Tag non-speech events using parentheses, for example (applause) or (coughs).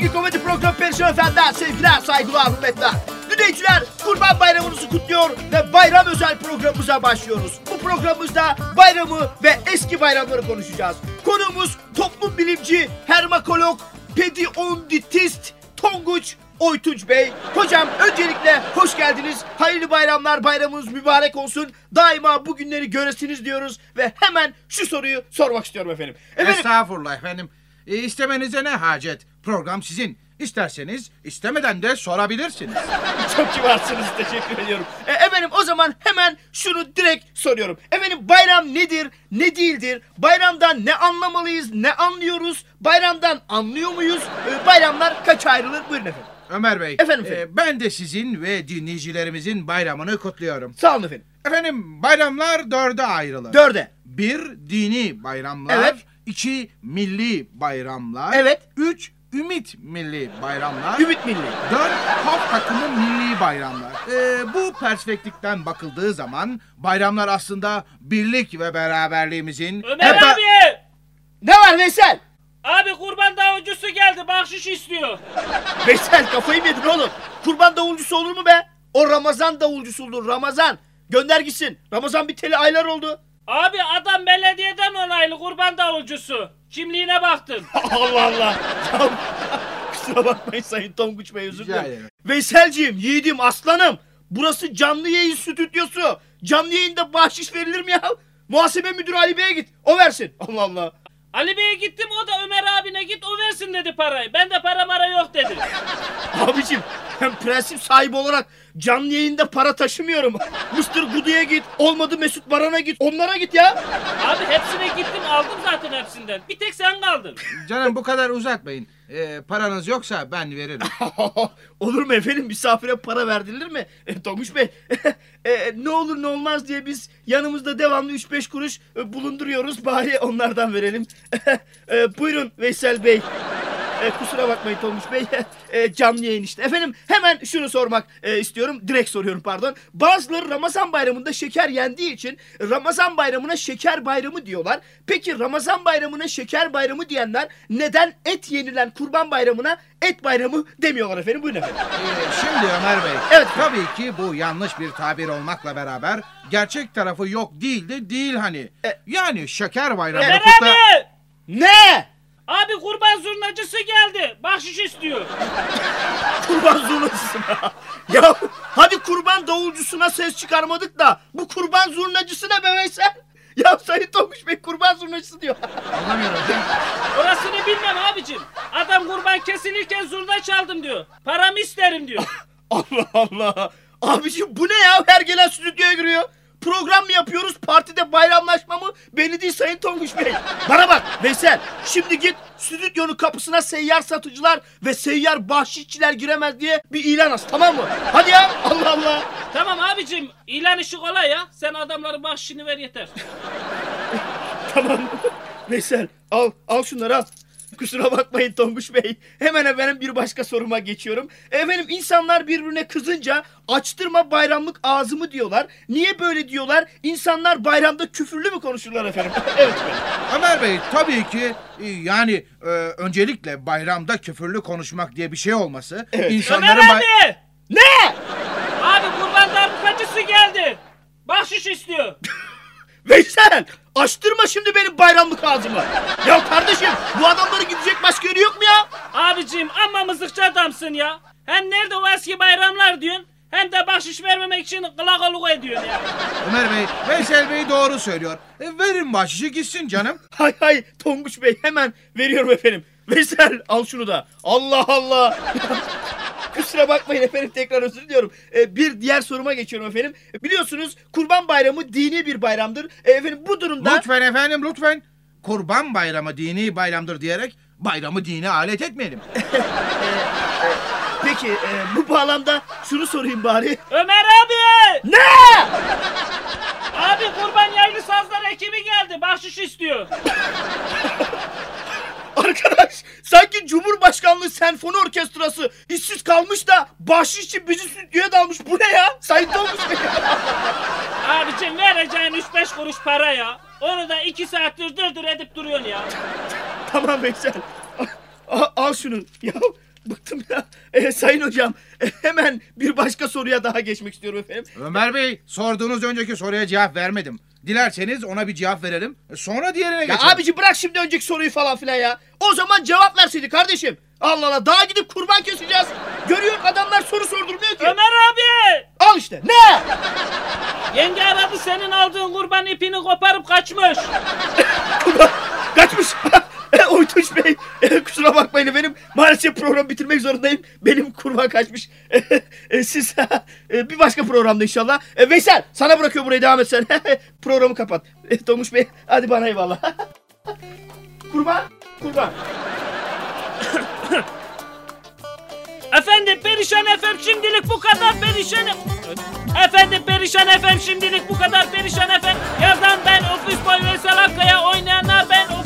Türkiye Komedi Programı Perişan Efendi'den sevgiler, saygılar, hürmetler. Dinleyiciler Kurban Bayramınızı kutluyor ve bayram özel programımıza başlıyoruz. Bu programımızda bayramı ve eski bayramları konuşacağız. Konuğumuz toplum bilimci, hermakolog, pedionditist Tonguç Oytunç Bey. Hocam öncelikle hoş geldiniz. Hayırlı bayramlar, bayramınız mübarek olsun. Daima bu günleri göresiniz diyoruz ve hemen şu soruyu sormak istiyorum efendim. Efendim Estağfurullah efendim. E, istemenize ne hacet? Program sizin. İsterseniz istemeden de sorabilirsiniz. (laughs) Çok kibarsınız teşekkür ediyorum. E, efendim o zaman hemen şunu direkt soruyorum. Efendim bayram nedir, ne değildir? Bayramdan ne anlamalıyız, ne anlıyoruz? Bayramdan anlıyor muyuz? E, bayramlar kaç ayrılır? Buyurun efendim. Ömer Bey, Efendim, e, efendim. ben de sizin ve dinleyicilerimizin bayramını kutluyorum. Sağ olun efendim. Efendim bayramlar dörde ayrılır. Dörde. Bir dini bayramlar. Evet. iki milli bayramlar. Evet. Üç ümit milli bayramlar. Ümit Milli. Dört halk takımı milli bayramlar. Ee, bu perspektiften bakıldığı zaman bayramlar aslında birlik ve beraberliğimizin Ömer hep- abi! Ne var Veysel? Abi kurban davulcusu geldi bahşiş istiyor. (laughs) Veysel kafayı mı yedin oğlum? Kurban davulcusu olur mu be? O Ramazan davulcusu olur Ramazan. Gönder gitsin. Ramazan biteli aylar oldu. Abi adam belediyeden onaylı kurban davulcusu. Kimliğine baktım. (laughs) Allah Allah. (laughs) Kusura bakmayın Sayın Tonguç Bey özür Rica dilerim. ederim. Veyselciğim, yiğidim, aslanım. Burası canlı yayın stüdyosu. Canlı yayında bahşiş verilir mi ya? Muhasebe müdürü Ali Bey'e git. O versin. Allah Allah. Ali Bey'e gittim o da Ömer abine git o versin dedi parayı. Ben de para mara yok dedim. (laughs) Abicim ben prensip sahibi olarak canlı yayında para taşımıyorum. (laughs) Mr. Gudu'ya git. Olmadı Mesut Baran'a git. Onlara git ya. Abi hepsine gittim aldım zaten hepsinden. Bir tek sen kaldın. (laughs) Canım bu kadar uzatmayın. Ee, paranız yoksa ben veririm. (laughs) olur mu efendim misafire para verdirilir mi? E, Tonguç Bey e, ne olur ne olmaz diye biz yanımızda devamlı 3-5 kuruş e, bulunduruyoruz. Bari onlardan verelim. e, buyurun Veysel Bey. E, kusura bakmayın Tonguç Bey. (laughs) E, canlı yayın işte. Efendim hemen şunu sormak e, istiyorum. Direkt soruyorum pardon. Bazıları Ramazan bayramında şeker yendiği için Ramazan bayramına şeker bayramı diyorlar. Peki Ramazan bayramına şeker bayramı diyenler neden et yenilen kurban bayramına et bayramı demiyorlar efendim? Buyurun efendim. Ee, şimdi Ömer Bey. Evet. Tabii ki bu yanlış bir tabir olmakla beraber gerçek tarafı yok değil de değil hani. E- yani şeker bayramı kutla... Ne? Abi kurban zurnacısı geldi. Bahşiş istiyor. (laughs) Kurban zurnacısına. (laughs) ya hadi kurban davulcusuna ses çıkarmadık da bu kurban zurnacısına be Veysel. Ya Sayın Tonguç Bey kurban zurnacısı diyor. Anlamıyorum. Orasını bilmem abicim. Adam kurban kesilirken zurna çaldım diyor. Paramı isterim diyor. (laughs) Allah Allah. Abiciğim bu ne ya? Her gelen stüdyoya giriyor. Program mı yapıyoruz? Partide bayramlaşma mı? Belli değil Sayın Tonguç Bey. Bana bak Veysel. Şimdi git stüdyonun kapısına seyyar satıcılar ve seyyar bahşişçiler giremez diye bir ilan as tamam mı? Hadi ya Allah Allah. tamam abicim ilan işi kolay ya. Sen adamların bahşişini ver yeter. (laughs) Tamam. Veysel al al şunları al. Kusura bakmayın Tonguç Bey. Hemen efendim bir başka soruma geçiyorum. Efendim insanlar birbirine kızınca açtırma bayramlık ağzımı diyorlar. Niye böyle diyorlar? İnsanlar bayramda küfürlü mü konuşurlar efendim? (laughs) evet efendim. Ömer Bey tabii ki e, yani e, öncelikle bayramda küfürlü konuşmak diye bir şey olması Evet. insanların Ömer abi! Ne? Abi kurban darbukacısı geldi. Bahşiş istiyor. (laughs) Veysel açtırma şimdi benim bayramlık ağzımı. Ya kardeşim bu adamların gidecek başka yeri yok mu ya? Abicim amma mızıkçı adamsın ya. Hem nerede o eski bayramlar diyorsun. Hem de bahşiş vermemek için kılakalık ediyorsun ya. Ömer Bey, Veysel Bey doğru söylüyor. E, verin bahşişi gitsin canım. Hay hay Tonguç Bey hemen veriyorum efendim. Veysel al şunu da. Allah Allah. Kusura bakmayın efendim tekrar özür diliyorum. Ee, bir diğer soruma geçiyorum efendim. Biliyorsunuz Kurban Bayramı dini bir bayramdır. Ee, efendim bu durumda... Lütfen efendim lütfen. Kurban bayramı dini bayramdır diyerek bayramı dine alet etmeyelim. (laughs) Peki e, bu bağlamda şunu sorayım bari. Ömer abi! Ne? Abi kurban yaylı sazlar ekibi geldi. Bahşiş istiyor. (laughs) Arkadaş sanki Cumhurbaşkanlığı Senfoni Orkestrası işsiz kalmış da bahşiş için bizi stüdyoya dalmış. Bu ne ya? Sayın Tonguç Bey. Abicim vereceğin 3-5 kuruş para ya. Onu da 2 saattir dırdır edip duruyorsun ya. tamam Veysel. Al, al şunu. Ya bıktım ya. E, sayın hocam e, hemen bir başka soruya daha geçmek istiyorum efendim. Ömer Bey sorduğunuz önceki soruya cevap vermedim. Dilerseniz ona bir cevap verelim. Sonra diğerine Ya geçelim. abici bırak şimdi önceki soruyu falan filan ya. O zaman cevap verseydi kardeşim. Allah Allah daha gidip kurban keseceğiz. Görüyorum adamlar soru sordurmuyor ki. Ömer abi! Al işte ne? Yenge aradı senin aldığın kurban ipini koparıp kaçmış. (laughs) Kaçmış. Oytunç Bey e, kusura bakmayın efendim. Maalesef programı bitirmek zorundayım. Benim kurban kaçmış. (laughs) E, siz e, bir başka programda inşallah. Veysel sana bırakıyorum burayı devam et sen. (laughs) Programı kapat. Tomuş Bey hadi bana eyvallah. (laughs) kurban. Kurban. (coughs) Efendim Perişan efem şimdilik bu kadar perişan. Efendim Perişan efem şimdilik bu kadar perişan efem. Yazan ben Ofis Boy Veysel Akkaya, oynayanlar ben